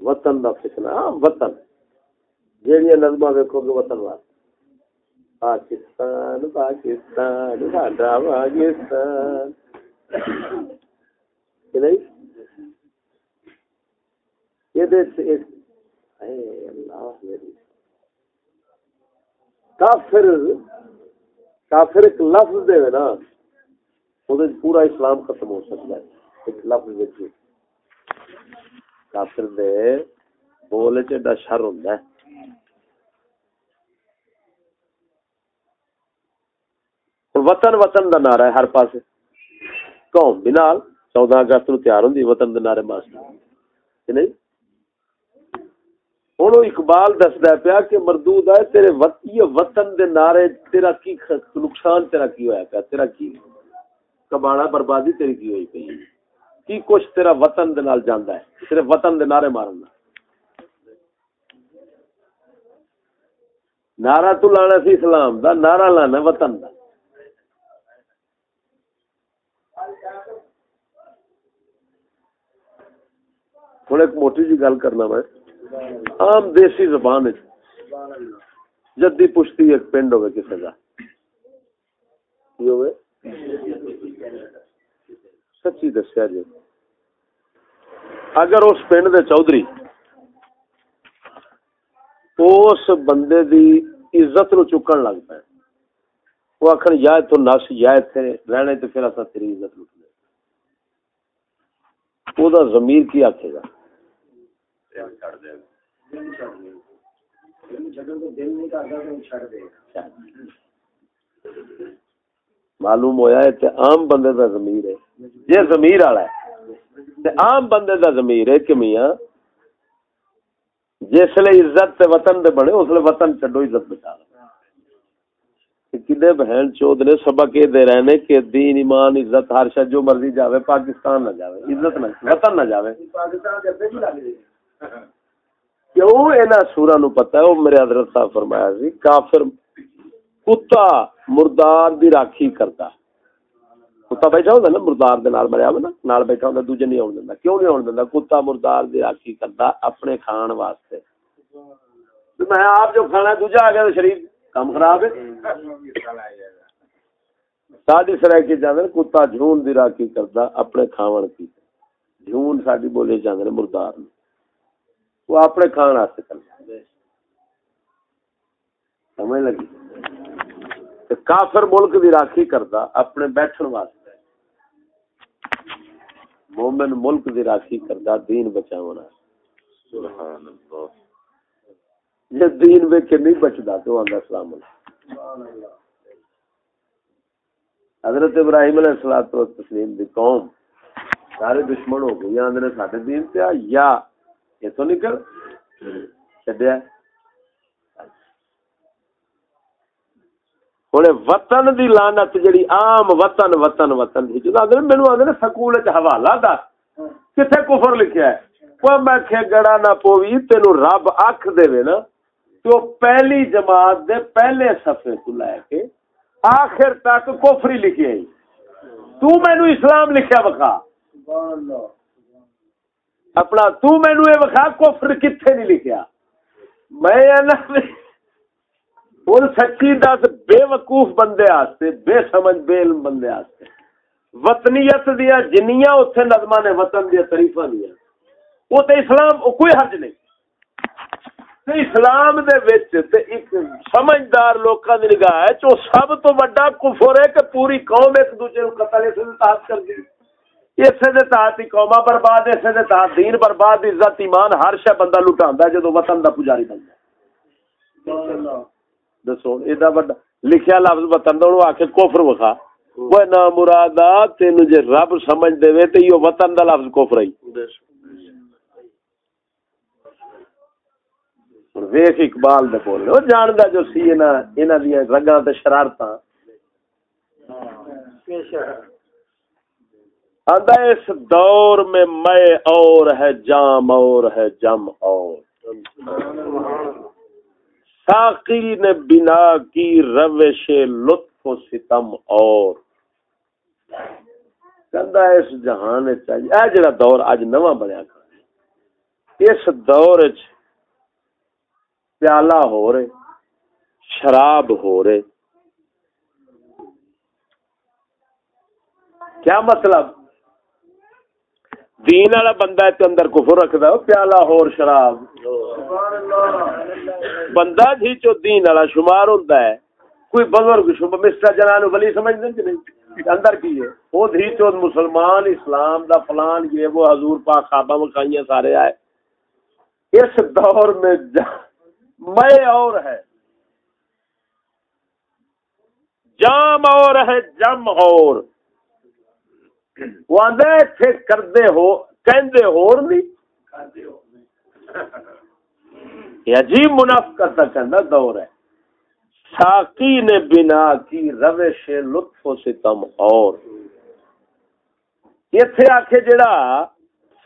وطن کا فتنا ہاں وطن۔ جہاں نظم ویکو گے وطن واسطے پاکستان پاکستان، ساڈا پاکستان نہیں؟ کافر کافر ایک لفظ دے نا۔ پورا اسلام ختم ہو سکتا ہے ایک لفظ کافر دے بول چا شر ہوں وطن وطن دا نعرہ ہے ہر پاس قوم بھی نال چودہ اگست نو تیار ہوں وطن دے نعرے ماسٹر نہیں ہوں اقبال دستا پیا کہ مردود ہے تیرے وطن دے نعرے تیرا کی نقصان تیرا کی ہوا پیا تیرا کی کباڑا بربادی تیری کی ہوئی پی کی کچھ تیرا وطن دے نال جاندا ہے؟ صرف وطن دے نعرے مارنا نعرہ تو لانا سی اسلام دا، نعرہ لانا وطن دا۔ ہوں ایک موٹی جی گل کرنا میں۔ عام دیسی زبان جدی پشتی ایک پنڈ ہوئے کسی کا سچی دسیا جی اگر اس پنڈ دے چودھری اس بندے دی عزت نو چکن لگ پائے وہ آخر یا تو نس، یا اتنے رہنے تو پھر اصا تیری عزت لٹ لے وہ زمیر کی آخے گا۔ معلوم ہوا ہے عام بندے دا ضمیر ہے۔ یہ ضمیر والا ہے۔ عام بندے دا ضمیر ہے کہ میاں جس لیے عزت تے وطن دے بنے، اس لیے وطن چڈو عزت بچا کدے بہن چود نے سبق یہ دے رہے کہ دین، ایمان، عزت ہر شاید جو مرضی جاوے، پاکستان نہ جاوے، عزت نہ، وطن نہ جاوے۔ کیوں؟ اینا سورا نو پتہ ہے وہ میرے حضرت صاحب فرمایا سی، کافر کتا مردار دی راکھی کرتا۔ کتا بیٹھا ہوندا نا، مردار دے نال مریا نا نال بیٹھا ہوندا، دوجے نہیں اون دیندا۔ کیوں نہیں اون دیندا؟ کتا مردار دی راکھی کرتا اپنے کھان واسطے۔ میں آپ جو کھانا دوجا آ گیا تو شریف، کام خراب ہے۔ ساڈی سرائکی جاندے کتا جھون دی راکھی کرتا اپنے کھاون کی۔ جھون ساڈی بولے جاندے مردار نے وہ اپنے کھان واسطے کرنا سمجھ لگی؟ کافر ملک دی راکھی کرتا اپنے بیٹھن واسطے۔ مومن ملک دی راکھی کرتا دین بچاونا۔ سبحان اللہ جی دین کے نہیں بچتا تو آندا سلام حضرت ابراہیم علیہ الصلوۃ والتسلیم دی قوم سارے دشمن ہو گئے آندے ساڈے دین تے یا تو نکل چڈیا ہوں وطن دی لانت جڑی عام وطن وطن وطن مینو آدھے سکول حوالہ دس کتنے کفر لکھیا ہے وہ میں گڑا نہ پوی تینو رب اکھ دے نا تو پہلی جماعت دے پہلے صفحے کو لے کے آخر تک کفری لکھی آئی تو مینو اسلام لکھیا بخا اپنا تو مینو یہ وکھا کفر کتنے نہیں لکھیا میں ہوں سچی دس بے وقوف بندے آستے، بے سمجھ، بے علم بندے آستے۔ وطنیت دیا جنیاں اتنے نظم نے وطن دیا تریفا دیا۔ وہ تو اسلام کوئی حج نہیں۔ تے اسلام دے وچ تے ایک سمجھدار لوکاں دی نگاہ ہے جو سب تو بڑا کفر ہے کہ پوری قوم ایک دوسرے کو قتل اس تحت کر دی۔ اسے دے تحت ہی قوما برباد اسے دے تحت دین برباد، عزت، ایمان، ہر شے بندہ لٹاندا ہے، جدوں وطن دا پجاری بندا دسو ایڈا بڑا لکھیا لفظ وطن دا آ کے کفر وکھا وہ نہ مرادا تینو جے رب سمجھ دے تے یہ وطن دا لفظ کفر ہے ویکھ اقبال دے بول او جاندا جو سی انہاں انہاں دی رگاں تے شرارتاں اس دور میں میں اور ہے جام اور ہے جم اور ساقی نے بنا کی روش لطف و ستم اور۔ کہندا اس جہان وچ اے جڑا دور اج نواں بنیا اس دور وچ پیالہ ہو رہے، شراب ہو رہے۔ کیا مطلب؟ دین والا بندہ کے اندر کفر رکھدا ہے پیالہ ہور شراب۔ بندہ جی چو دین والا شمار ہوندا ہے، کوئی بزرگ مسٹر جنان ولی سمجھ دیں کہ نہیں؟ اندر کی ہے؟ وہ دھی چود مسلمان اسلام دا فلان یہ وہ حضور پاک خوابہ مکائیاں سارے آئے۔ اس دور میں میں اور ہے۔ جام اور ہے، جم اور۔ وہ آدھے تھے کردے ہو کہندے ہور نہیں؟ یہ عجیب منافقت کا کہنا دور ہے۔ ساقی نے بنا کی روش لطف و ستم اور۔ اتنے جڑا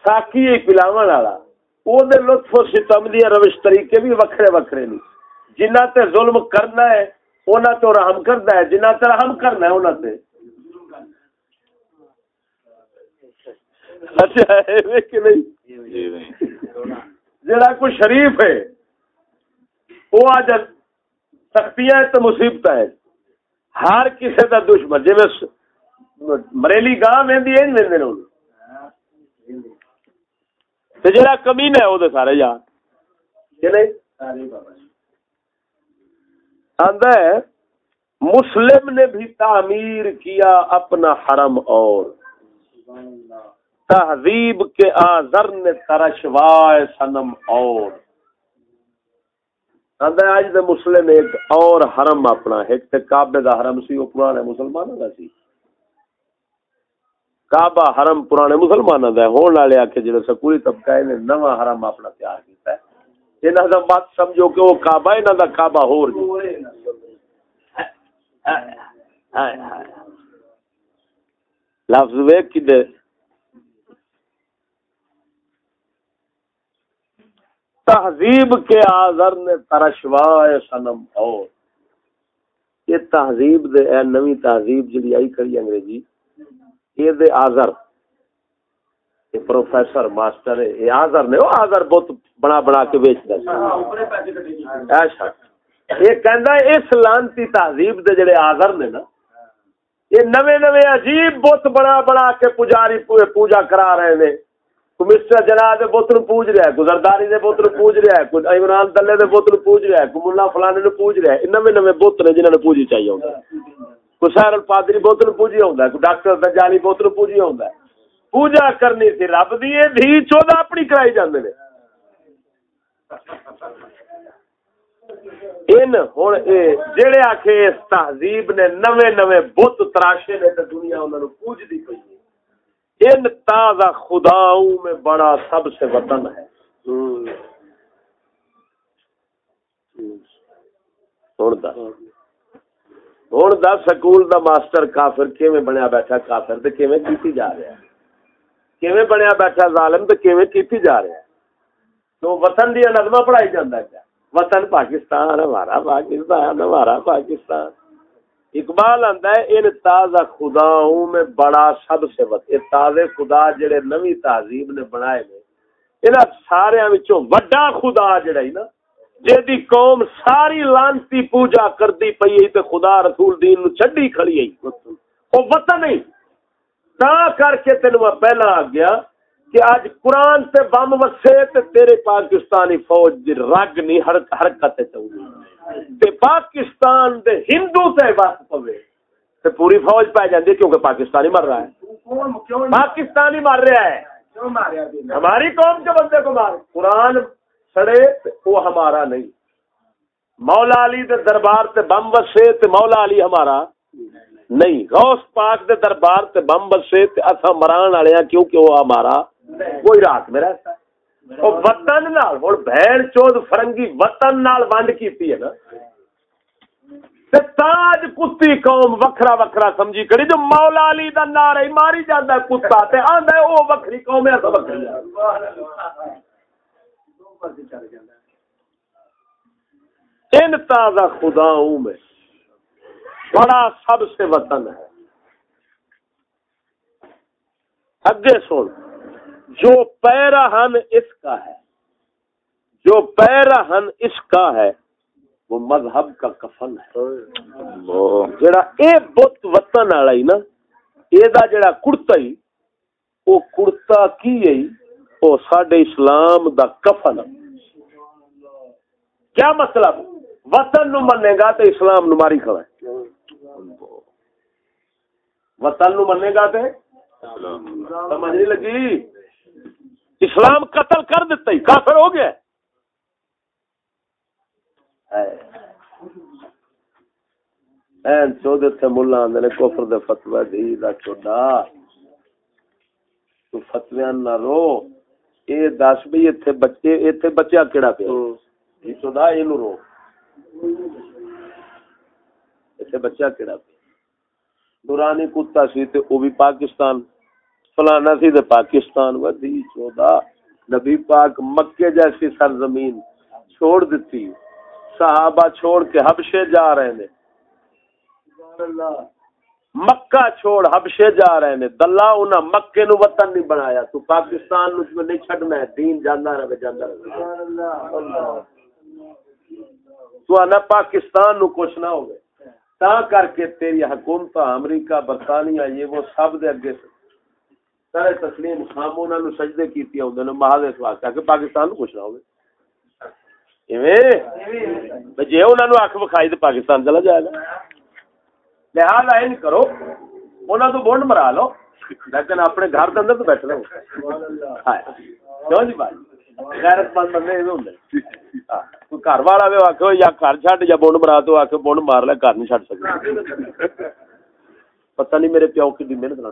ساقی پلاو والا وہ لطف و ستم دیا روش طریقے بھی وکھرے وکھرے نہیں۔ جنہ تے ظلم کرنا ہے انہوں تو رحم کرنا ہے جنہ تے رحم کرنا ہے انہوں تے۔ اچھا ہے کہ نہیں؟ جڑا کوئی شریف ہے وہ آج سختیاں تو مصیبت ہے ہر کسی کا دشمن جی مریلی گاہ میں جا کمین ہے وہ سارے جا مسلم نے بھی تعمیر کیا اپنا حرم اور۔ تہذیب کے آزر نے ترشوائے سنم اور۔ آج دے مسلم ایک اور حرم اپنا ایک تے کعبے دا حرم سی، وہ پرانے مسلمانوں دا سی۔ کعبہ حرم پرانے مسلمانوں دا ہے۔ ہون والے آکھے جڑے سکولی طبقہ نے نواں حرم اپنا تیار کیتا ہے۔ انہاں دا بات سمجھو کہ وہ کعبہ انہاں دا کعبہ ہور جی لفظ ویکھ کدے تہذیب کے آزر نے ترشوائے سنم اور۔ یہ تہذیب دے، اے نوی تہذیب جڑی آئی کری انگریزی یہ دے آزر یہ پروفیسر، ماسٹر ہے یہ آزر نے وہ آزر بہت بنا بنا کے بیچتا ہے یہ کہندا ہے اس لانتی تہذیب دے جڑے آزر نے نا، یہ نوے نوے عجیب بت بنا بنا کے پجاری پوجا کرا رہے ہیں مسٹر جنا دے بوتل پوج رہا ہے، گزرداری دے بوتل پوج رہا ہے، کوئی عمران دلے دے بوتل پوج رہا ہے، کوئی ملا فلانے نے پوج رہا ہے نویں نویں بوتل ہیں جنہوں نے پوجی چاہیے ہوتا ہے۔ کوئی سیر الپادری بوتل پوجی ہوتا ہے، کوئی ڈاکٹر دجالی بوتل پوجی ہوتا ہے۔ پوجا کرنی سی رب دی اے دھی چودہ اپنی کرائی جاندے نے۔ ان ہن اے جڑے آکھے اس تہذیب نے نویں نویں بت تراشے نے تے دنیا انہاں نو پوجدی پئی۔ ان تازہ خداؤں میں بڑا سب سے وطن ہے۔ ہوں۔ دس سکول دا ماسٹر کافر کیویں بنیا بیٹھا؟ کافر تے کیویں کیتی جا رہا ہے؟ کیویں بنیا بیٹھا ظالم تے کیویں کیتی جا رہا ہے؟ تو وطن دی نظمہ پڑھائی جاندا ہے کیا؟ وطن پاکستان، ہمارا پاکستان ہمارا پاکستان۔ اقبال آندا ہے، ان تازہ خداؤں میں بڑا سب سے وقت۔ وط تازے خدا جڑے نوی تہذیب نے بنائے نے، انہاں سارے وچوں وڈا خدا جڑا ہی نا جیدی قوم ساری لانتی پوجا کردی پئی ہے، تے خدا رسول دین نو چھڈی کھڑی ہے۔ او وطن نہیں تا کر کے تینوں میں پہلا آ گیا کہ آج قرآن تے بم وسے تے تیرے پاکستانی فوج دی رگ نہیں، حرکت تے تے پاکستان دے ہندو تے بس پوے۔ تے پوری فوج پہ جاندی کیونکہ پاکستانی مر رہا ہے۔ پاکستانی مر رہا ہے۔ ہماری قوم کے بندے کو مار۔ قرآن سڑے وہ ہمارا نہیں۔ مولا علی دے دربار تے بم وسے تے مولا علی ہمارا نہیں۔ غوث پاک دے دربار تے بم وسے تے اسا مران والے ہیں کیونکہ وہ ہمارا وہ عراق میں رہتا ہے۔ وطن نال ہوں بہن چود فرنگی وطن نال ونڈ کیتی ہے نا تاج کتی قوم وکھرا وکھرا سمجھی کری جو مولا علی دا نعرہ ماری جاندا ہے کتا تے آندا ہے او وکھری قوم ہے تو وکھری ان تازہ خداؤں میں بڑا سب سے وطن ہے اگے سن جو پیراہن اس کا ہے، جو پیراہن اس کا ہے، وہ مذہب کا کفن ہے۔ جڑا اے بت وطن والا ہی نا، اے دا جڑا کرتا ہی وہ کرتا کی ہے؟ وہ ساڈے اسلام دا کفن۔ کیا مطلب؟ وطن نو منے گا تو اسلام نو ماری کھڑا ہے۔ وطن نو منے گا تے؟ سمجھ نہیں لگی؟ اسلام قتل کر دیتا ہی کافر ہو گیا۔ ملا آدھے دے دی دا تو فتویاں نہ رو۔ اے دس بھی ایتھے بچے ایتھے بچہ کیڑا پیا؟ اینو رو۔ ایتھے بچہ کیڑا پیا۔ نورانی کتا سی تے او بھی پاکستان۔ فلانا سی تے پاکستان ودی چودا نبی پاک مکے جیسی سرزمین چھوڑ دیتی۔ صحابہ چھوڑ کے حبشے جا رہے ہیں مکہ چھوڑ حبشے جا رہے ہیں دلہ انہاں مکے نو وطن نہیں بنایا۔ تو پاکستان نو نہیں چھڈنا ہے۔ دین جاندا رہے جاندا رہے۔ تو انا پاکستان نو کچھ نہ ہوے تا کر کے تیری حکومت امریکہ، برطانیہ، یہ وہ سب دے اگے سارے تسلیم خام انہاں نو سجدے کیتی ہوندے نے محض اس واسطے کہ پاکستان نو کچھ نہ ہوے ایویں؟ جے انہاں نو اکھ وکھائی تے پاکستان چلا جائے گا۔ لہٰذا این کرو انہوں تو بونڈ مرا لو، لیکن اپنے گھر کے اندر تو بیٹھ رہے کیوں جی بھائی؟ غیرت مند بندے ایویں ہاں، گھر والا وے یا گھر چھڈ یا بونڈ مرا تو آکھو بونڈ مار لے، گھر نہیں چھڈ سکدا پتہ نہیں میرے پیو کی محنت نہ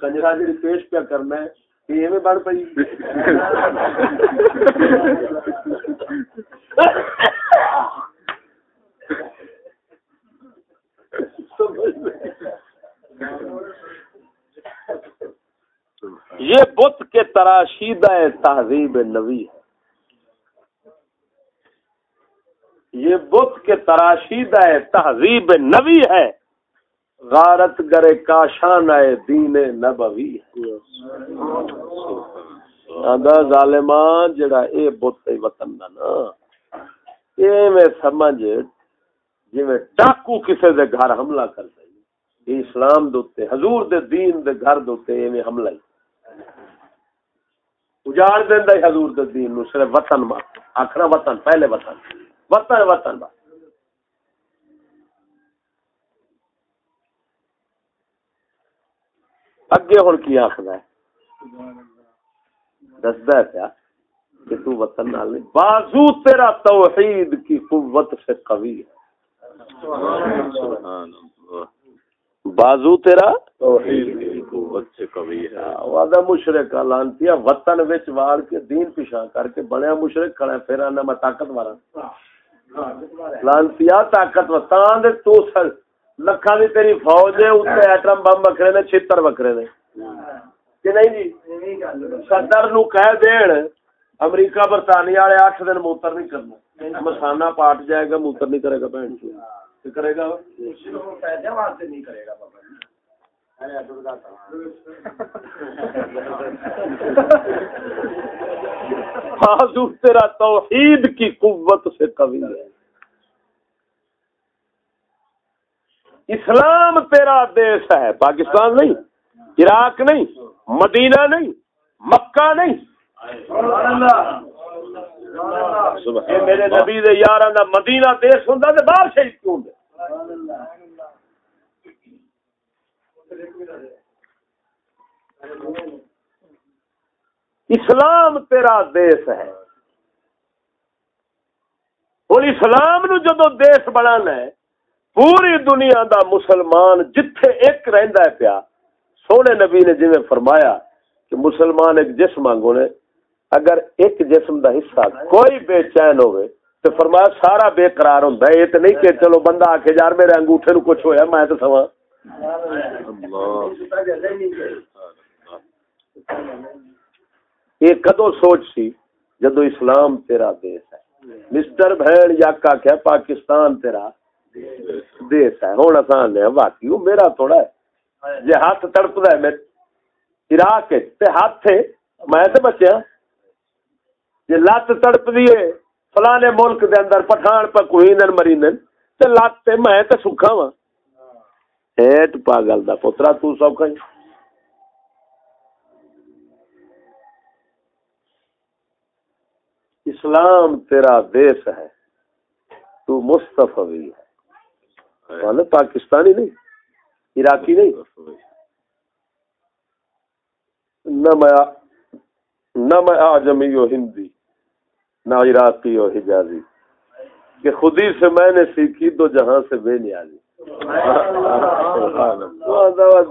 کنجرا جی پیش پیا کرنا ہے ایویں بن پئی۔ یہ بت کے تراشیدہ تہذیب نبی ہے۔ یہ بت کے تراشیدہ تہذیب نبی ہے۔ غارت گرے کاشان ہے دین نبوی ظالمان، جڑا اے بت وطن دا نا اے میں سمجھ جی میں ڈاکو کسی دے گھر حملہ کر دے۔ اسلام دوتے حضور دے دین دے گھر دوتے ایویں حملہ ہی اجاڑ دیندا ہے حضور دے دین نو، صرف وطن ما آکھنا وطن، پہلے وطن۔ وطن وطن با اگے ہن کی آکھدا ہے؟ دسدا ہے کیا؟ کہ تو وطن نال نہیں بازو تیرا توحید کی قوت سے قوی ہے۔ بازو تیرا مشرق لانتی وطن وال کے دین پیچھا کر کے بنیا مشرق کھڑا پھر آنا میں طاقت مارا لانتی طاقت تو لکھا دی تیری فوج ہے اتنے ایٹم بم وکرے نے چھتر وکرے نے کہ نہیں جی؟ صدر نو کہہ دین امریکہ برطانیہ والے اٹھ دن موتر نہیں کرنا۔ مسانہ پاٹ جائے گا موتر نہیں کرے گا بہن کرے گا؟ نہیں کرے گا حضور تیرا توحید کی قوت سے قوی ہے۔ اسلام تیرا دیش ہے، پاکستان نہیں، عراق نہیں، مدینہ نہیں، مکہ نہیں۔ میرے نبی یار مدینہ دیش ہوں باہر شہید کیوں اسلام تیرا دیس ہے۔ ہوں اسلام نو جدو دیس بنا ہے، پوری دنیا دا مسلمان جتھے ایک رہندا ہے پیا، سونے نبی نے جی فرمایا کہ مسلمان ایک جسم آنگو نے، اگر ایک جسم دا حصہ کوئی بے چین ہوئے، تو فرمایا سارا بے قرار ہوں یہ تو نہیں کہ چلو بندہ آ کے یار میرے انگوٹھے نو کچھ ہویا، میں تو سوا یہ کدو سوچ سی جدو اسلام تیرا دیس ہے؟ مسٹر بہن یا کا کیا پاکستان تیرا دیس ہے؟ ہوں آسان ہے باقی وہ میرا تھوڑا ہے؟ جی ہاتھ تڑپ ہے، میں عراق تے ہاتھ میں تے بچیا۔ جی لت تڑپ دیے فلانے ملک دے اندر پٹھان پہ کوئی مری تے لت میں تے سکھا وا ایٹ پاگل دا پترا تو سوکھا اسلام تیرا دیس ہے تو مستفی ہے۔ پاکستانی نہیں عراقی نہیں۔ نہ میں نہ میں آجمی ہو ہندی نہ عراقی ہو حجازی۔ کہ خودی سے میں نے سیکھی تو جہاں سے بے نیازی۔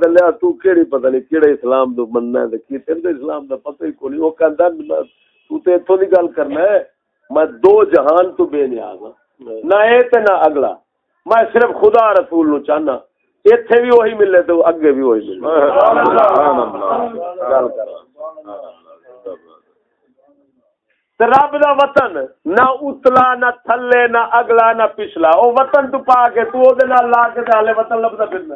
دلیا تو کیڑی پتہ نہیں کیڑے اسلام دو ہے کی اسلام دا پتہ ہی کوئی وہ کہندا تو تے ایتھوں دی گل کرنا ہے۔ میں دو جہان تو بے نیاز ہاں۔ نہ اے تے نہ اگلا۔ میں صرف خدا رسول نو چاہنا۔ ایتھے بھی وہی ملے تو اگے بھی وہی ملے۔ سبحان اللہ۔ گل کر۔ رب دا وطن نہ اتلا نہ تھلے نہ اگلا نہ پچھلا۔ او وطن تو پا کے تو دے نال لا کے تے وطن لبدا پھرنا۔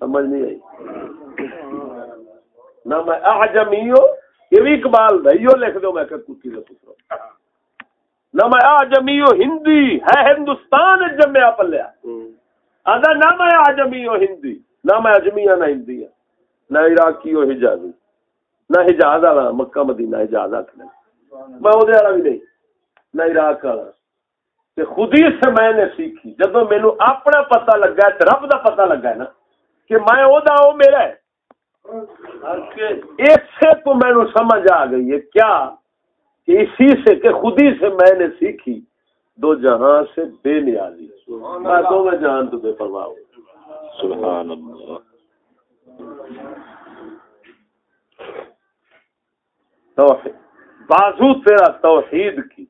سمجھ نہیں آئی۔ نہ میں اعجمی ہو یہ بھی اقبال دا یہ لکھ دو میں کہ کتی دا پتر۔ نہ میں اعجمی ہو ہندی ہے ہندوستان جمیا پلیا۔ آدھا نہ میں اعجمی ہو ہندی۔ نہ میں اجمیا نہ ہندی نہ عراقی ہو حجازی، نہ حجاز والا، مکہ مدینہ حجاز آخر میں وہ بھی نہیں، نہ عراق والا۔ کہ خود ہی سے میں نے سیکھی جب مینو اپنا پتا لگا ہے رب دا پتا لگا ہے نا، کہ میں وہ دا وہ میرا ہے۔ اس سے تو میں نے سمجھ آ گئی ہے، کیا؟ کہ اسی سے، کہ خود ہی سے میں نے سیکھی۔ دو جہاں سے بے نیازی۔ میں دو میں جہان تو بے پرواہ ہوں سبحان اللہ. توحید. بازو تیرا توحید کی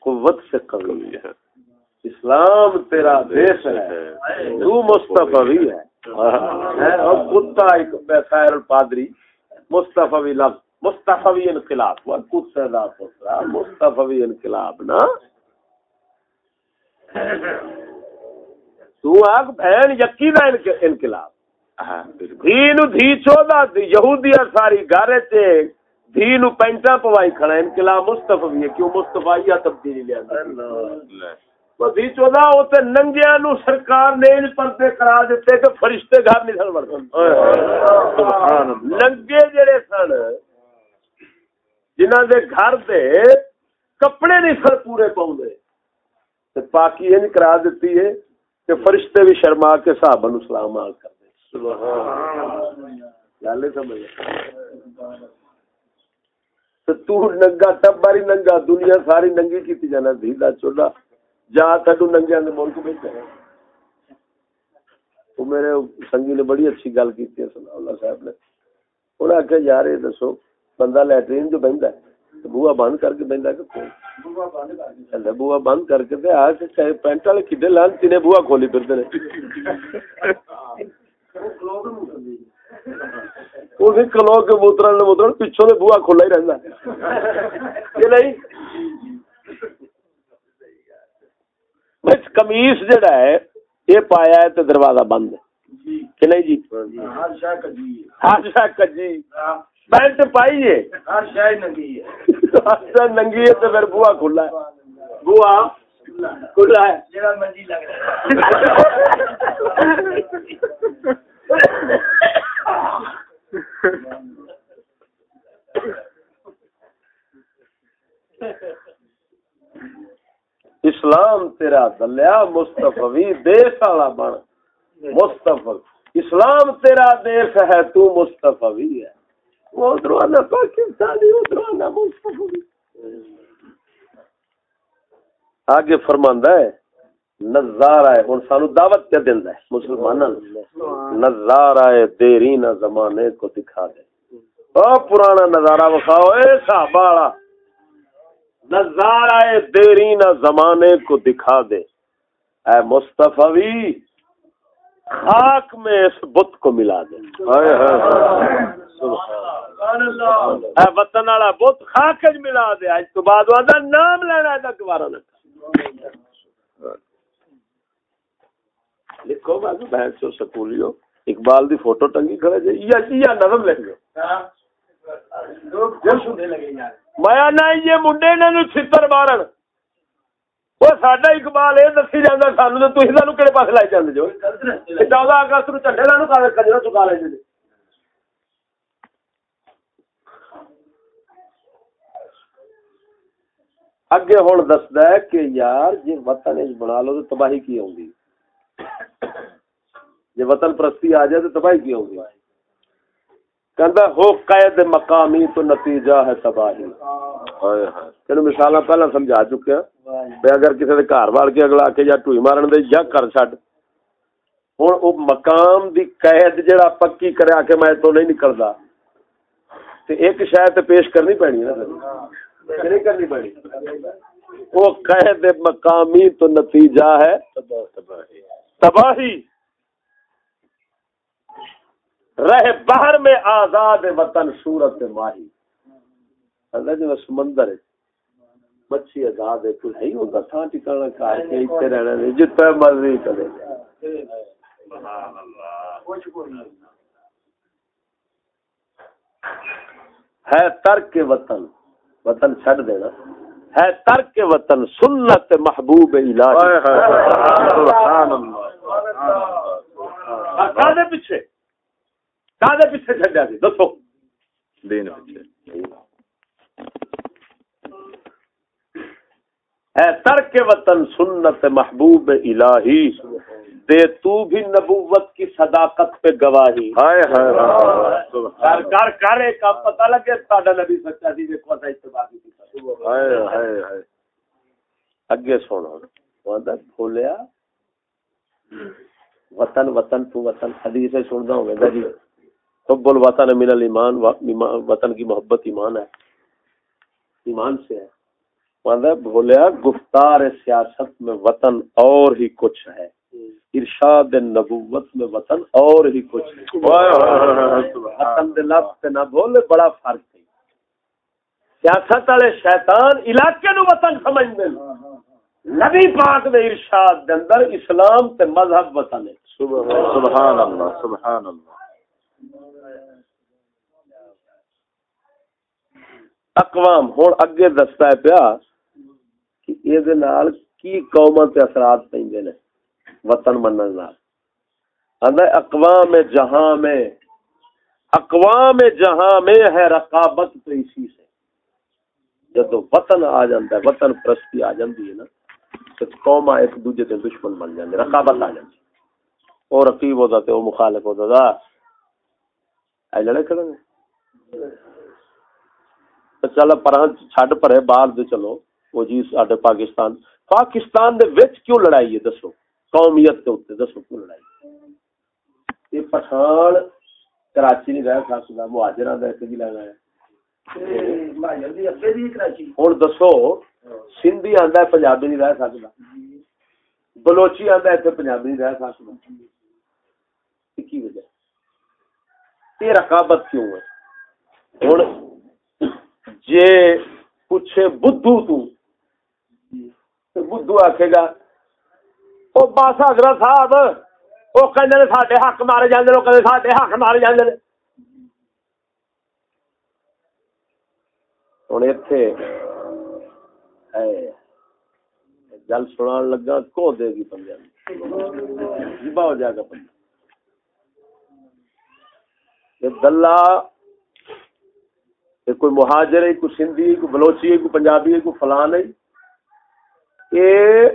قوت سے قوی ہے. اسلام تیرا دیش ہے. تو مصطفی ہے. اور کتا ایک خیر الپادری مصطفی لفظ، مصطفی انقلاب. وہ کت سے مصطفی انقلاب نا. تو آگ بہن یقی دا انقلاب ہاں، دھی نو دھی ساری گارے چے دھی نو پینٹا پوائی کھڑا انقلاب مصطفی ہے۔ کیوں مصطفیہ تبدیلی لیا تو دھی چودہ ہوتے ننگیاں نو سرکار نے ان پردے کرا دیتے کہ فرشتے گھر نہیں سن ورکن ننگے جڑے سن جنہاں دے گھر دے کپڑے نہیں سر پورے پاؤں پاکی کرا دیتی ہے۔ کہ فرشتے بھی شرما کے صحابہ نو سلام آل کر دے گل سمجھ تو ننگا دنیا ساری ننگی کیتی جانا دھیدا چولا جا نے ملک بیٹھے میرے سنگی نے بڑی اچھی گل کی سنا اللہ صاحب نے۔ یار یہ دسو بندہ لٹرین جو بہتا ہے۔ بوا بند کر کے بہن بوا بند کر کے پینٹ والے کھے لان تین بوا کھولی پھر کلو کے موتر موتر پچھوں سے بوا کھلا ہی رہتا نہیں؟ کمیس جڑا ہے یہ پایا ہے تو دروازہ بند کہ نہیں جی؟ ہر شاہ کجی۔ پینٹ پائی ہے شاید ننگی ہے۔ ننگی ہے تو پھر بوا کھلا ہے۔ بوا؟ کھلا ہے۔ اسلام تیرا دلیا مستفی دیس والا بن۔ مستف اسلام تیرا دیس ہے تو مستفی ہے۔ آگے فرماندا ہے نظارہ ہے ہن سانو دعوت کیا دیندا ہے مسلماناں نظارہ ہے دیرین زمانے کو دکھا دے۔ او پرانا نظارہ وکھاؤ اے صحابہ والا نظارہ ہے دیرین زمانے کو دکھا دے۔ اے مصطفی خاک میں اس بت کو ملا دے۔ وطن والا بت خاک ملا دے۔ اج تو بعد نام لینا گوارا نہ لکھو بھائی بہن چو سکولیو۔ اقبال دی فوٹو ٹنگی کھڑے جے یا یا نظم لکھ لو۔ میں نہ یہ منڈے نے چھتر مارن۔ وہ ساڈا اقبال یہ دسی جانا سانو تو تھی سانو کہڑے پاس لائی جانے جو اگست نو جھنڈے لانو کجرا چکا لے اگے دستا ہے کہ یار جی وطن بنا لو تو تباہی کی گی جی وطن پرستی آ جائے تو تباہی کی گی کہندا ہو قید مقامی تو نتیجہ ہے تباہی تین مثال پہلا سمجھا چکے ہیں اگر کسی نے گھر وال کے اگلا کے یا ٹوئی مارن دے یا کر چڈ ہوں وہ مقام دی قید جڑا پکی کرا کے میں تو نہیں نکلتا ایک شاید پیش کرنی پینی نا نہیں کرنی پینی وہ قید مقامی تو نتیجہ ہے۔ تباہی۔ رہ باہر میں آزاد وطن، صورت ماہی اللہ جی، جو سمندر ہے۔ مچھی آزاد ہے کوئی نہیں ہوتا تھا ٹکانا کھا کے اتنے رہنا نہیں جتنا مرضی کرے ہے ترک وطن وطن چھڑ دینا۔ ہے ترک وطن سنت محبوب الہی۔ سبحان اللہ۔ پیچھے پیچھے چڈیا دسو۔ دین۔ اے ترک وطن سنت محبوب الہی دے تو بھی نبوت کی صداقت پہ گواہی۔ کر کر کر ایک پتہ لگے ساڈا نبی سچا سی دیکھو اسا اتباع اگے سنو۔ واندا کھولیا وطن وطن تو وطن حدیث سندا ہوے جی حب الوطن من الایمان وطن کی محبت ایمان ہے۔ ایمان سے ہے۔ مطلب بولیا گفتار سیاست میں وطن اور ہی کچھ ہے۔ ارشاد نبوت میں وطن اور ہی کچھ ہے۔ وطن دے لفظ نہ بولے بڑا فرق ہے۔ سیاست والے شیطان علاقے نو وطن سمجھ دے نبی پاک دے ارشاد دے اندر اسلام تے مذہب وطن ہے۔ سبحان اللہ سبحان اللہ۔ اقوام ہوں اگے دستا ہے پیا کہ یہ کی قوم تے اثرات پہ وطن منن اقوام جہاں میں اقوام جہاں میں ہے رقابت تو اسی سے جدو وطن آ جاتا ہے وطن پرستی آ جاتی ہے نا تو قوم ایک دوجے کے دشمن بن جاتے رقابت آ جاتی وہ رقیب ہوتا تو وہ مخالف ہوتا تھا اے لڑے کھڑے چل پر چھڈ پرے باہر دے چلو وہ جی ساڈے پاکستان۔ پاکستان دے وچ کیوں لڑائی ہے؟ دسو۔ قومیت کے اوتے دسو کیوں لڑائی یہ پٹھان کراچی نہیں رہ سکتا مہاجراں دا ایک ضلع ہے ہوں، دسو، سندھی آندا ہے، پنجابی نہیں رہ بلوچی آندا ہے پنجابی نہیں رہ کی وجہ؟ یہ رقابت کیوں ہے؟ جے پوچھے بدھو تو بدھو آکھے گا، او باسا حضرت صاحب، او کہندے نے ساڈے حق مارے جاندے نے کہندے ساڈے حق مارے جاندے نے. ہن ایتھے اے گل سنان لگا، کو دے گی پنجاب جبا ہو جائے گا پنجاب دلہ کوئی مہاجر ہے، کوئی سندھی ہے کوئی بلوچی ہے، کوئی پنجابی ہے، کوئی فلان ہے یہ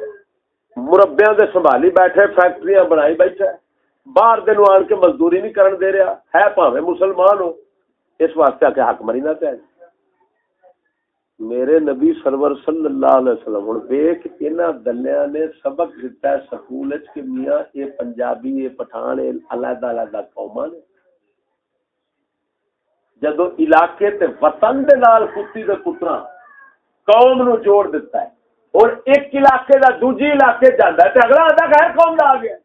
مربیا دے سنبھالی بیٹھے، فیکٹریاں بنائی بیٹھے۔ باہر دن آن کے مزدوری نہیں کرن دے رہا۔ ہے پاوے مسلمان ہو۔ اس واسطے آ کے حق مری نہ پہ میرے نبی سرور صلی اللہ علیہ وسلم ہوں ویخ ان دلیا نے سبق دتا ہے سکول کہ میاں یہ پنجابی یہ پٹھان علیحدہ علیحدہ قوما نے۔ جدو علاقے تے وطن دے نال کتی دے پترا قوم نو جوڑ دیتا ہے۔ اور ایک علاقے دا دوجی علاقے جاندا ہے اگلا آندا غیر قوم دا آ گیا۔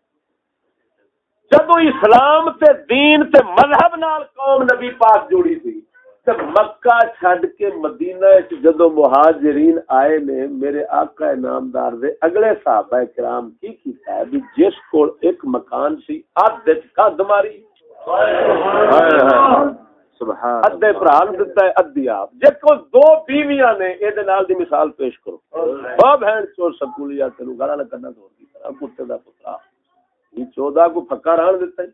جدو اسلام تے دین تے مذہب نال قوم نبی پاک جوڑی تھی مکہ چھڈ کے مدینہ جدو مہاجرین آئے نے، میرے آقا نامدار دے اگلے صحابہ کرام کی کیتا ہے بھی جس کو ایک مکان سی آدھ اد کد ماری۔ دتا ہے آپ۔ کو دو بیویاں نے اے دے نال دی مثال پیش کرو۔ او بہن چور سکولیا تینو گالا نہ کرنا دور کی طرح کتے دا پترا یہ چودہ کو پکا رہن دیتا ہے۔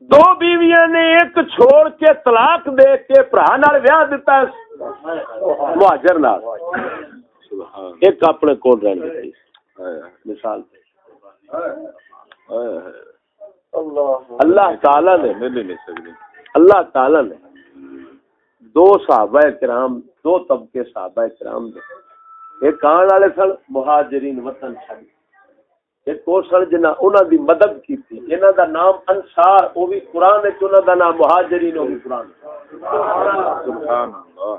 دو بیویاں نے ایک چھوڑ کے طلاق دے کے نال ویاہ دیتا ہے۔ مہاجر نال۔ ایک اپنے کول رہن دیتی مثال اللہ۔ تعالی نے اللہ تعالی نے۔ دو صحابہ کرام دو طبقے صحابہ کرام دے ایک آن والے سن مہاجرین وطن چھڈ۔ ایک اور سن جنہ انہاں دی مدد کیتی۔ انہاں دا نام انصار او بھی قران وچ انہاں دا نام مہاجرین او بھی قران سبحان اللہ۔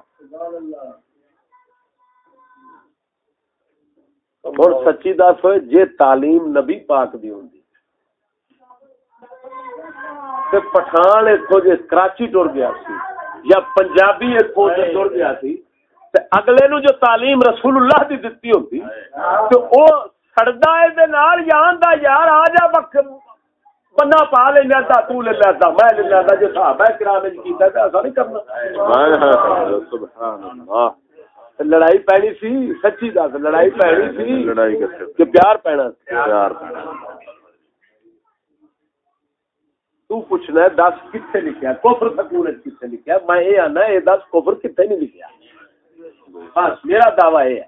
اور سچی دس ہوئے جے تعلیم نبی پاک دی ہوندی تے پٹھان ایک جے کراچی ٹر گیا سی یا پنجابی ایک جے ٹر گیا سی۔ تے اگلے نو جو تعلیم رسول اللہ دی دتی ہوندی تے او سڑدا اے دے نال یان دا یار آ جا وقت پا لے لیتا تو لے میں لے لیتا جو صحابہ کرام وچ کیتا تے ایسا نہیں کرنا۔ سبحان اللہ لڑائی پینی سی سچی دس لڑائی پینی سی کہ پیار پینا پیار پینا تو پوچھنا ہے دس کتنے لکھیا کفر سکول کتنے لکھیا میں یہ آنا یہ دس کفر کتنے نہیں لکھیا بس، میرا دعویٰ یہ ہے۔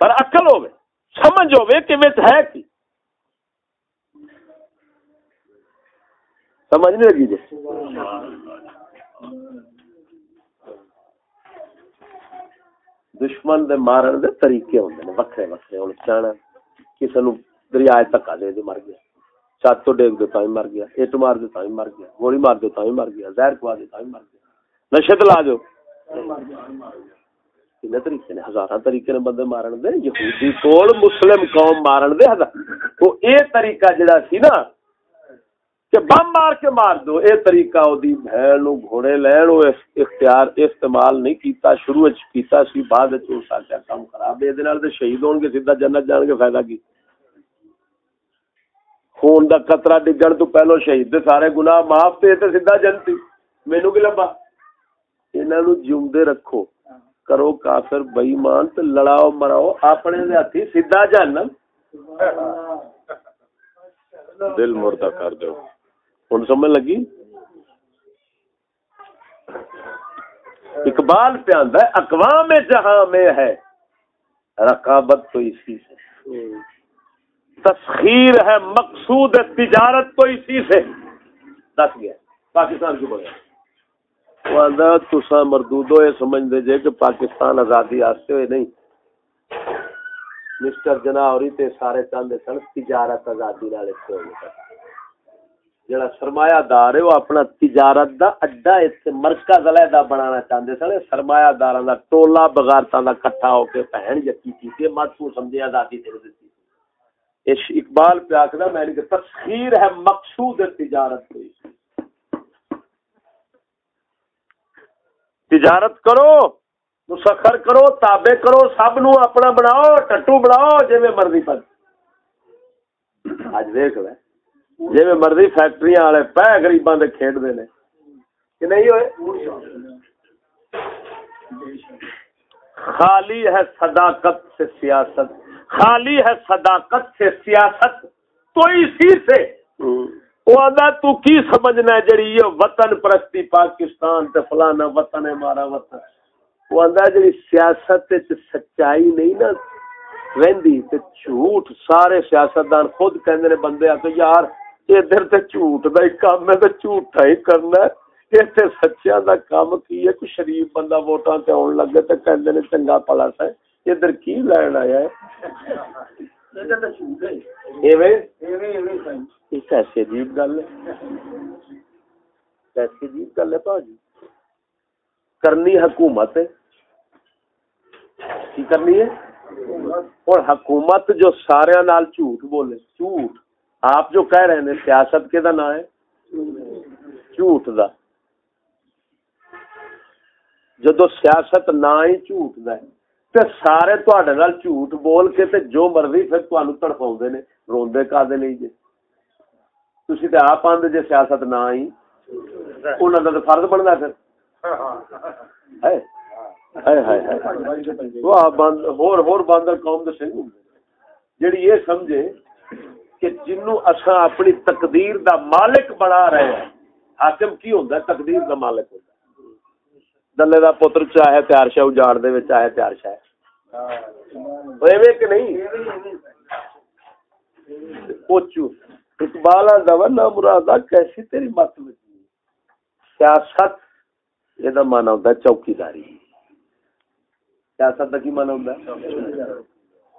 پر اکل ہوے سمجھ ہوے کہ وچ ہے کی؟ سمجھ نہیں لگی جی؟ دشمن دے مارن دے طریقے ہوندے نے، وکھرے وکھرے۔ ہن چانا کسے نو دریا تکا دے دے مر گیا۔ چھت تو ڈیگ دے تاں مر گیا اٹ مار دے تاں مر گیا، گولی مار دے تاں مر گیا، زہر کھوا دے تاں مر گیا۔ نشے لا جو۔ کنے طریقے نے؟ ہزار طریقے نے بندے مارن دے، یہودی کول مسلم قوم مارن دے وہ اے طریقہ جڑا سی نا کہ بم مار کے مار دو اے طریقہ او دی بہن نو گھوڑے لین او اختیار استعمال نہیں کیتا شروع وچ کیتا سی بعد وچ اس کا کام خراب اے دے نال تے شہید ہون گے سیدھا جنت جان کے فائدہ کی؟ خون دا قطرہ ڈگن تو پہلو شہید دے سارے گناہ معاف تے تے سیدھا جنتی۔ مینوں کی لبا انہاں نو جیوندے رکھو۔ کرو کافر بئیمان تو لڑاؤ مراؤ اپنے ہاتھی سیدا جانم دل مردہ کر دو ہوں سمجھ لگی؟ اقبال پہ آدھا ہے، اقوام جہاں میں ہے، رقابت تو اسی سے۔ تسخیر ہے، مقصود تجارت تو اسی سے۔ دس گیا۔ پاکستان کی بڑھیا تسا مردودو یہ سمجھ دے جے کہ پاکستان آزادی آستے ہوئے نہیں۔ مسٹر جنا اور تے سارے چاندے سن، تجارت آزادی والے جڑا سرمایہ دار ہے، وہ اپنا تجارت دا اڈا ایتھے مرکز علیحدہ بنانا چاہندے سن۔ سرمایہ داراں دا ٹولا بغارتاں دا اکٹھا ہو کے پہن یقین کیتی مت تو سمجھے آزادی تے دتی اس اقبال پہ آکھدا، میں نے کہ تسخیر ہے مقصود تجارت کوئی۔ تجارت کرو، مسخر کرو تابے کرو، سب نو اپنا بناؤ، ٹٹو بناؤ جی مرضی پر اج دیکھ لے جی مرضی فیکٹری والے پہ گریباں دے کھیڈ دے نے کہ نہیں ہوئے خالی ہے صداقت سے سیاست خالی ہے صداقت سے سیاست تو اسی سے تو کی سمجھنا ہے جڑی یہ وطن پرستی پاکستان تے فلانا وطن ہے ہمارا وطن وہ آدھا جڑی سیاست سچائی نہیں نا رہندی تے جھوٹ سارے سیاستدان خود کہندے نے بندے آ کہ یار ادھر تے جھوٹ دا ہی کام ہے تے جھوٹا ہی کرنا ہے اتنے سچیا دا کام کی ہے کوئی شریف بندہ ووٹاں تے آن لگے تے کہندے نے چنگا پلا سا ادھر کی لین آیا ہے ایویں ایویں کیسے عجیب گل ہے کیسے عجیب گل ہے بھاجی کرنی حکومت کی کرنی ہے اور حکومت جو سارے نال جھوٹ بولے جھوٹ آپ جو کہہ رہے ہیں سیاست کے دا نام ہے؟ جھوٹ دا۔ جدو سیاست نہ ہی جھوٹ دا ہے، تے سارے تواڈے نال جھوٹ بول کے تے جو مرضی پھر تانوں تڑپاوندے نے روندے کا دے نہیں جے۔ تسی تے آپ آندے جے سیاست نہ ہی۔ انہاں دا فرض بندا پھر۔ ہے۔ ہائے ہائے واہ باندر ہور ہور باندر قوم دے سنگ جڑی یہ سمجھے کہ جنو اساں اپنی تقدیر دا مالک بنا رہے ہیں، حاکم کی ہوندا ہے؟ تقدیر دا مالک ہوندا دلے دا پتر چاہے، تیار شاہ اجاڑ دے وچ چاہے، تیار شاہ۔ ایویں کہ نہیں؟ پوچھو، اقبال دا نا مرادا کیسی تیری مت سیاست یہ مانا ہوتا ہے چوکی داری سیاست کا کی مانا ہوتا ہے؟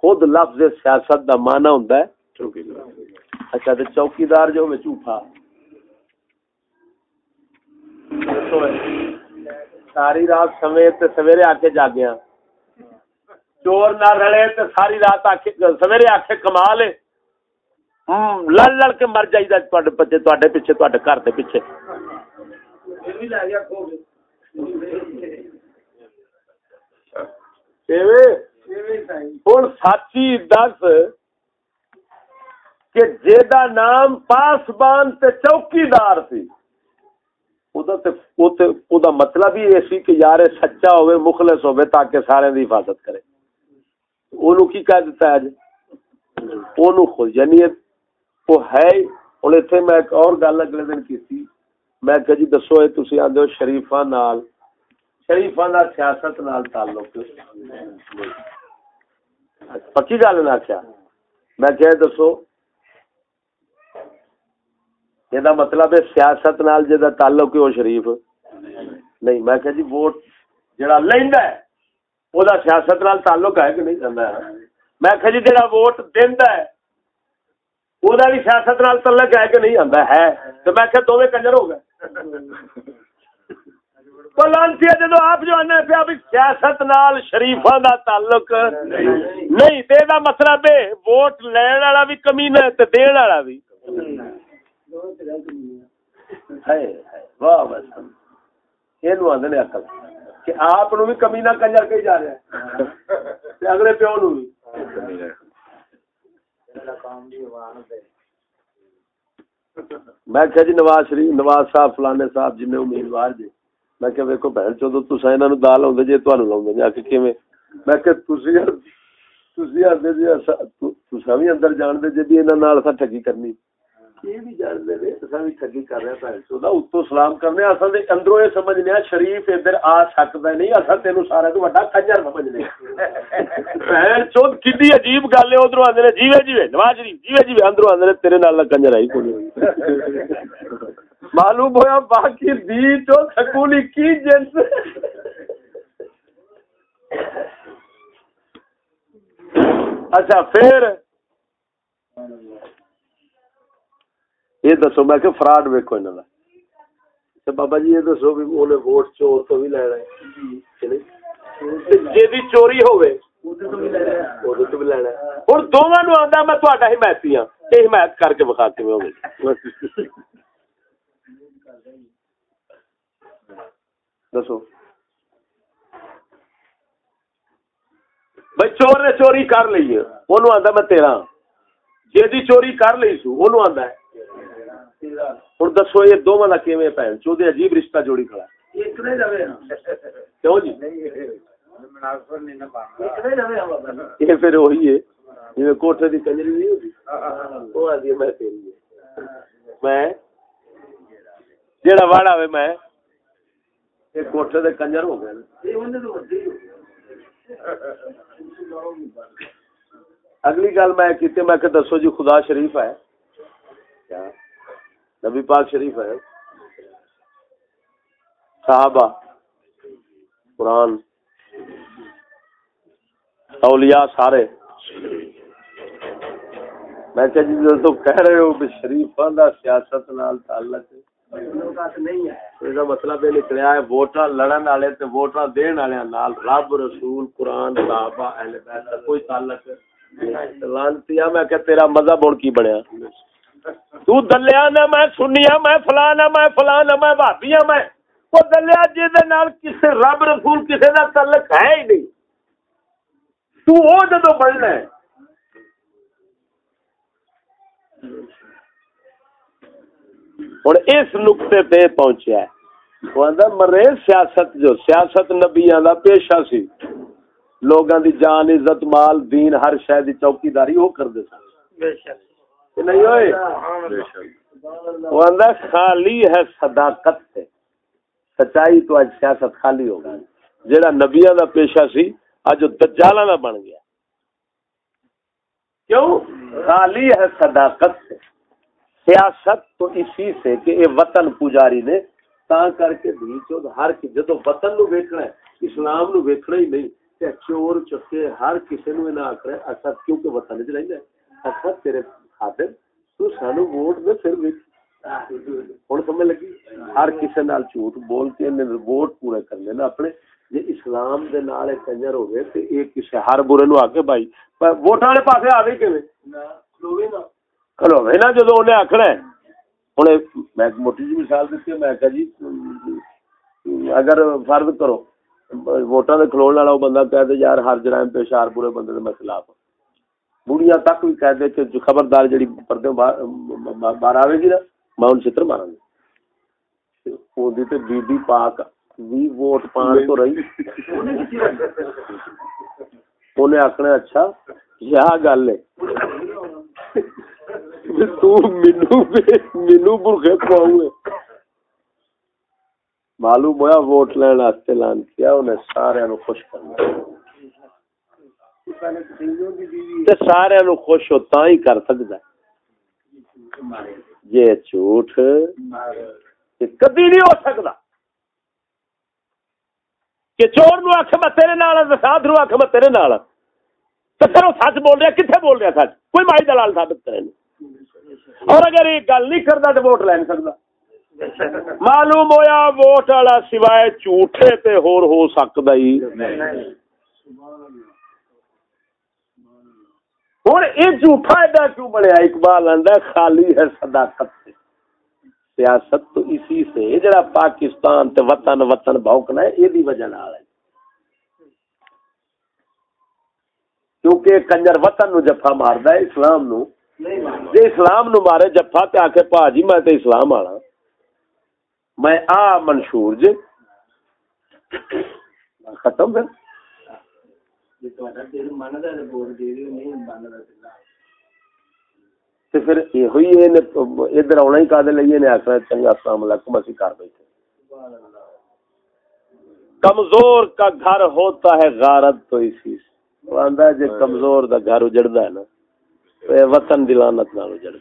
خود لفظ سیاست کا مانا ہوتا ہے اچھا تو چوکیدار جو میں جھوٹا ساری رات سمیت سویرے آ کے جاگیا چور نہ رلے تو ساری رات آ کے سویرے آ کے کما لے لڑ لڑ کے مر جائیے بچے تے پیچھے تے گھر کے پیچھے۔ ہوں سچی دس۔ کہ جا نام پاسبان چوکیدار سی۔ مطلب ہی یہ کہ یار سچا ہوئے، مخلص ہوئے تاکہ سارے دی حفاظت کرے۔ اونوں کی کہہ دیتا ہے اج اونوں خود۔ یعنی وہ ہے ہن ایتھے میں ایک اور گل اگلے دن کیتی میں کہ جی دسو، اے تسی آندے ہو شریفاں نال۔ شریفاں دا سیاست نال تعلق۔ پکی گل نہ کیا میں کہ دسو یہ مطلب ہے سیاست نال جدا تعلق ہے وہ شریف نہیں میں کہ جی ووٹ جڑا لیندا ہے او دا سیاست نال تعلق ہے کہ نہیں رہندا ہے میں کہ جی جڑا ووٹ دیندا ہے او دا بھی سیاست نال تعلق ہے کہ نہیں آندا ہے تو میں کہ دوویں کنجر ہو گئے لانسی جدو آپ جو آنے پیا بھی سیاست نال شریفاں دا تعلق نہیں تے دا مطلب ہے ووٹ لین والا بھی کمینا ہے تے دین والا بھی واہ یہ اکل کہ آپ بھی کمینا کنجر کہی جا رہا ہے۔ اگلے پیو نو بھی۔ میں کہ جی نواز شریف، نواز صاحب، فلانے صاحب جن امیدوار جی۔ میں کہ ویکو بہن چودو تسا انہاں نو دال ہوندے جے جی، تانوں لاوندے جا جی۔ کے کیویں؟ میں کہ تسی تسی آندے جے تسا وی اندر جان دے جے جی بھی انہاں نال اسا ٹھگی کرنی۔ یہ بھی ٹھگی کر رہے سلام کرنے دے اندروں سمجھنے شریف ادھر آ سکدا نہیں اسا تینو سارے تو بڑا کنجر سمجھنے بہن چود کڈی عجیب گل ہے، ادھروں اندر جیوے جیوے، نواز شریف جیوے جیوے، اندروں اندر تیرے نال کنجر آئی کوئی معلوم ہوا باقی دی تو سکولی کی جنس۔ اچھا پھر یہ دسو میں کہ فراڈ ویکو انہوں کا بابا جی یہ دسو بھی انہیں ووٹ چور تو بھی لے رہے جی چوری میں حمایتی ہاں۔ حمایت کر کے بخاتے میں ہوگی دسو۔ بھائی چور نے چوری کر لی ہے۔ میں تیرا جی چوری کر لی سو ہے۔ ہوں دسو یہ دونوں کا کیون بھن چو عجیب رشتہ جوڑی کھڑا کیوں جی یہ پھر وہی ہے جی کوٹے کی کنجری نہیں ہوتی وہ آدھی میں میں جہاں واڑا ہوئے میں کوٹھے دے کنجر ہو گئے اگلی گل میں کی میں کہ دسو جی خدا شریف ہے کیا نبی پاک شریف ہے صحابہ، قرآن، اولیاء سارے۔ میں کہ جی تو کہہ رہے ہو کہ شریفاں دا سیاست نال تعلق ہے۔ مطلب یہ نکلیا ہے، ووٹاں لڑن والے تے ووٹاں دین والے نال رب، رسول، قرآن، صحابہ، اہل بیت کوئی تعلق لانتیا میں کہ تیرا مذہب ہن کی بنیا؟ تو دلیا نہ میں سنیا میں فلانا میں فلانا میں بھابیا میں۔ وہ دلیا جی نال کسے رب رسول کسے دا تعلق ہے ہی نہیں۔ تو او جدو بننا ہے۔ ہوں اس نقطے پہ پہنچیا ہے۔ مرے، سیاست جو، سیاست نبیاں دا پیشہ سی۔ لوگاں دی جان، عزت، مال، دین، ہر شے دی چوکیداری وہ کردے سن۔ بے شک۔ نہیں ہوئے؟ وہ خالی ہے صداقت سے سچائی تو اج سیاست خالی ہو گئی۔ جیڑا نبیاں دا پیشہ سی اج دجالاں دا بن گیا۔ کیوں؟ خالی ہے صداقت سے سیاست تو اسی سے کہ یہ وطن پجاری نے تا کر کے بھی چود ہر جدو وطن نو ویکھنا ہے اسلام نو ویکھنا ہی نہیں تے چور چکے ہر کسی نو نہ آکھنا ہے اسد کیونکہ وطن وچ رہندا ہے۔ اسد تیرے خاطر تو سانو ووٹ دے پھر وچ ہن سمجھ لگی ہر کسی نال جھوٹ بول کے نے ووٹ پورے کر لینا اپنے جے اسلام دے نال کنجر ہوے تے ایک کسی ہر برے نو آکے بھائی ووٹاں والے پاسے آوے کیویں نہ کھلوے نہ کرو نا جدو انہیں آخنا ہوں میں موٹی جی مثال دیتی میں کہ جی اگر فرض کرو ووٹاں دے کھلون والا بندہ کہہ دے یار ہر جرائم پیشار پورے بندے دے میں خلاف بڑیاں تک بھی کہہ دے کہ خبردار جڑی پردے باہر آئے گی نا میں ان چتر مارا گا وہ بی بی پاک بھی ووٹ پان تو رہی انہیں آخنا اچھا یہ گل ہے معلوم ہوا ووٹ لین اعلان کیا انہیں سارے خوش کرنا سارے نو خوش ہو تا ہی کر سکتا یہ جھوٹ کدی نہیں ہو سکتا کہ چور نو آخ میں تیرے نال ساتھ نو آخ میں تیرے نال تو پھر وہ سچ بول رہا کتنے بول رہا سچ؟ کوئی مائی دلال ثابت کرے اور اگر یہ گل نہیں کرتا تو ووٹ لے نہیں سکتا معلوم ہویا ووٹ والا سوائے جھوٹے تے ہور ہو سکتا ہی۔ ہوں یہ جھوٹا ایڈا کیوں بنیا؟ اقبال آدھا خالی ہے صداقت سے۔ سیاست تو اسی سے جڑا پاکستان تے وطن وطن بھوکنا ہے یہ وجہ نال ہے۔ کیونکہ کنجر وطن نو جفا ماردا ہے اسلام نو۔ جے اسلام نو مارے جفا تے آکھے پا جی میں تے اسلام والا میں آ منشور جے ختم پھر۔ تے پھر یہ ہوئی ہے ادھر آنا ہی کا لئیے، نے آخر چنگا السلام علیکم اسی بیٹھے۔ کمزور کا گھر ہوتا ہے غارت تو اسی سے جی کمزور دا گھر اجڑا ہے نا وطن دلانت نال اجڑ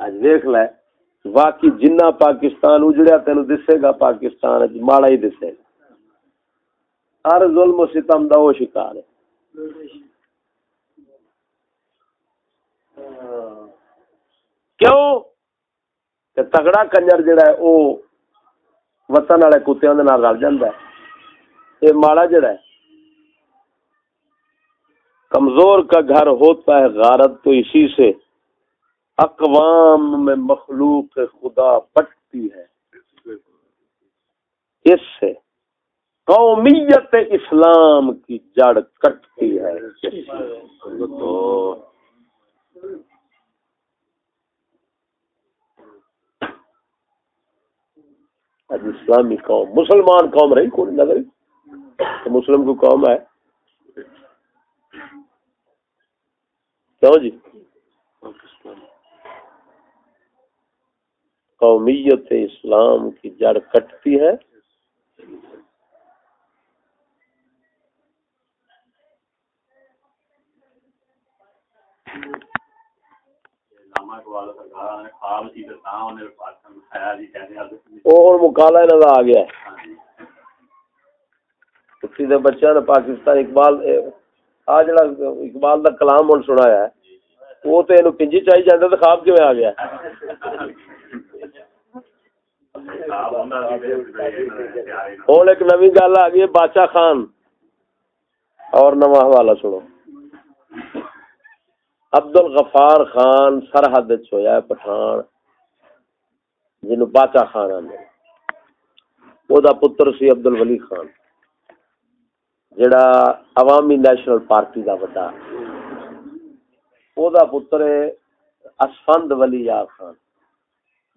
اج دیکھ لے باقی جنہ پاکستان اجڑیا تین دسے گا پاکستان ماڑا ہی دسے گا۔ ہر ظلم و ستم دا وہ شکار ہے۔ کیوں؟ کہ تگڑا کنجر جڑا ہے، او وطن والے کتوں رل جاندہ ہے۔ یہ ماڑا جڑا ہے۔ کمزور کا گھر ہوتا ہے غارت، تو اسی سے اقوام میں مخلوق خدا پٹتی ہے۔ اس سے۔ قومیت اسلام کی جڑ کٹتی ہے۔ اسلامی قوم، مسلمان قوم رہی کون نظر تو مسلم کو قوم ہے۔ کیوں جی؟ قومیت اسلام کی جڑ کٹتی ہے۔ مکالا آ گیا کسی بچے نے پاکستان اقبال آ جڑا اقبال دا کلام ہوں سنایا ہے وہ تو یہ پنجی چاہی جانا تو خواب کیوں آ گیا ہوں ایک نوی گل آ گئی بادشاہ خان اور نواں حوالہ سنو عبد الغفار خان سرحد ہویا پٹھان جن بادشاہ خان آدھے وہ پتر سی عبد الولی خان، جڑا عوامی نیشنل پارٹی دا بڑا او دا پتر ہے اسفند ولی یا خان،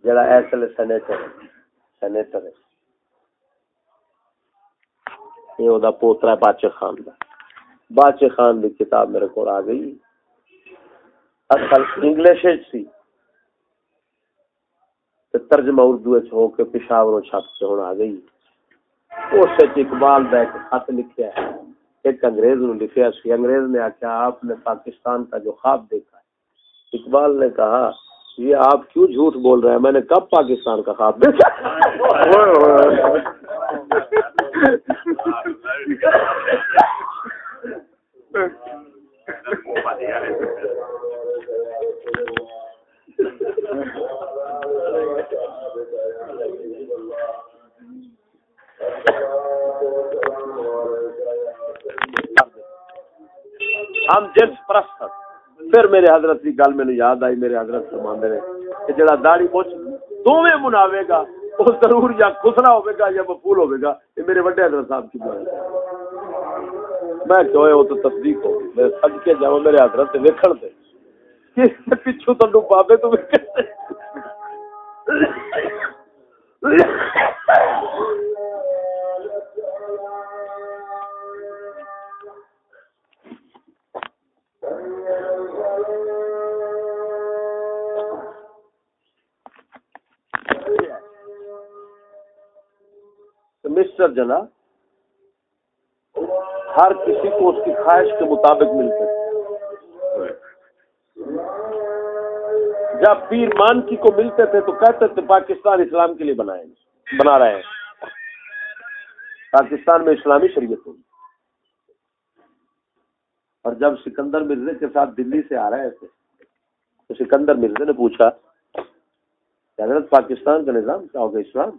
جڑا ایسل سینیٹر سینیٹر ہے۔ یہ او دا پوترا ہے باچے خان دا۔ باچے خان دی کتاب میرے کو آ گئی۔ اصل انگلش سی ترجمہ اردو ہو کے پشاور چھپ کے ہوں آ گئی اس اقبال کا ایک خط لکھا ہے ایک انگریز نے لکھا سی انگریز نے آخیا آپ نے پاکستان کا جو خواب دیکھا ہے اقبال نے کہا یہ آپ کیوں جھوٹ بول رہے ہیں میں نے کب پاکستان کا خواب دیکھا ہم جنس پرست پھر میرے حضرت کی گل میرے یاد آئی، میرے حضرت فرماندے نے کہ جڑا داڑھی مچھ دوویں مناوے گا وہ ضرور یا خسرا ہوے گا یا مفول ہوے گا، یہ میرے بڑے حضرت صاحب کی بات میں کہ وہ تو تصدیق ہو میں سج کے جاؤں، میرے حضرت ویکھن دے۔ کہ پیچھے تو بابے تو مسٹر جنا ہر کسی کو اس کی خواہش کے مطابق ملتے جب پیر مان کی کو ملتے تھے تو کہتے تھے پاکستان اسلام کے لیے بنائے بنا رہے ہیں۔ پاکستان میں اسلامی شریعت ہوگی۔ اور جب سکندر مرزے کے ساتھ دلی سے آ رہے تھے، تو سکندر مرزے نے پوچھا، کہ حضرت پاکستان کا نظام کیا ہوگا اسلام؟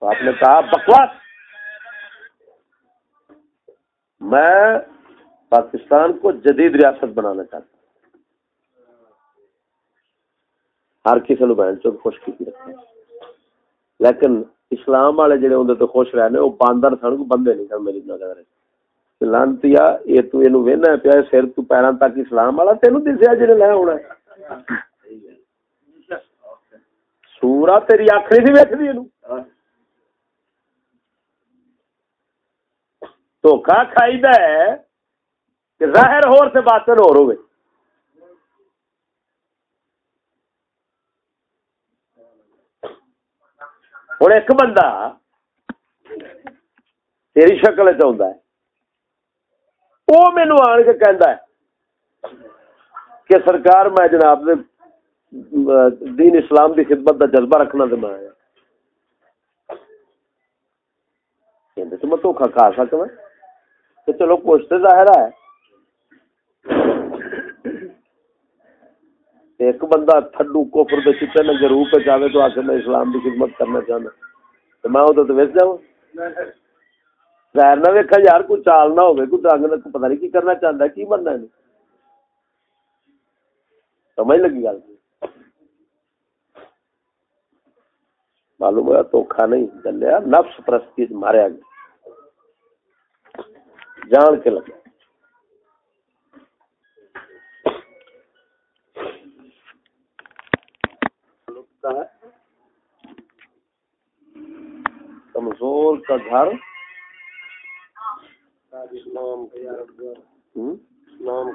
تو آپ نے کہا، بکواس۔ میں پاکستان کو جدید ریاست بنانا چاہتا ہوں۔ ہر کسی نو بہن چوک خوش کی رکھے لیکن اسلام والے جڑے ہوں تو خوش رہنے، وہ باندر سن کو بندے نہیں سن میری نظر لانتی یہ تو یہ وہنا پیا، سر تو پیروں تک اسلام والا تینوں دسیا جی لے ہونا سورا تیری اکھ آخری سی ویسے دھوکھا کھائی ہے کہ ظاہر ہور سے باطن ہور ہوئے ہوں ایک بندہ تیری شکل چاہتا ہے وہ مینو آن کے کہہ کہ سرکار میں جناب دے دین اسلام دی خدمت دا جذبہ رکھنا تو میں تو میں دھوکھا کھا سکتا چلو کچھ تو ظاہر ہے ایک بندہ تھڈو کوفر دے چٹے ننگے روح پہ جاوے تو آخر میں اسلام کی خدمت کرنا چاہنا۔ تو میں ادھر تو ویس جاؤں ظاہر نہ ویکھا یار، کوئی چال نہ ہوگی کوئی ڈنگ نہ، پتہ نہیں کی کرنا چاہتا کی بننا ہے۔ سمجھ لگی گل؟ معلوم ہوا دھوکھا نہیں چلیا نفس پرستی ماریا گیا۔ جان کے لگا ہے۔ کمزور کا گھر۔ اسلام اسلام